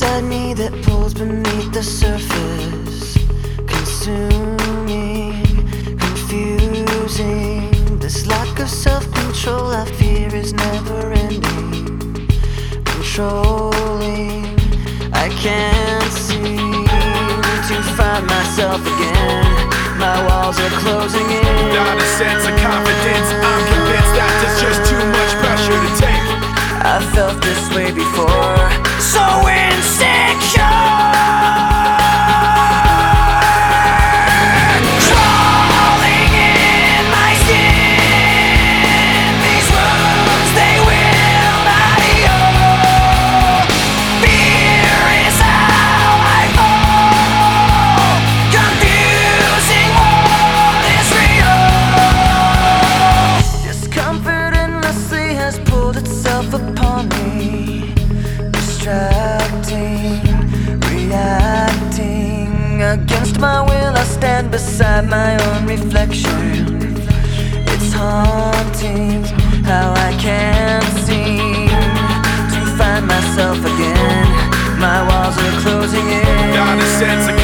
that pulls beneath the surface, consuming, confusing. This lack of self control I fear is never ending, controlling. I can't seem to find myself again. My walls are closing in. Not a sense I felt this way before. So insecure. Reacting. Against my will, I stand beside my own reflection. It's haunting how I can't seem to find myself again. My walls are closing in.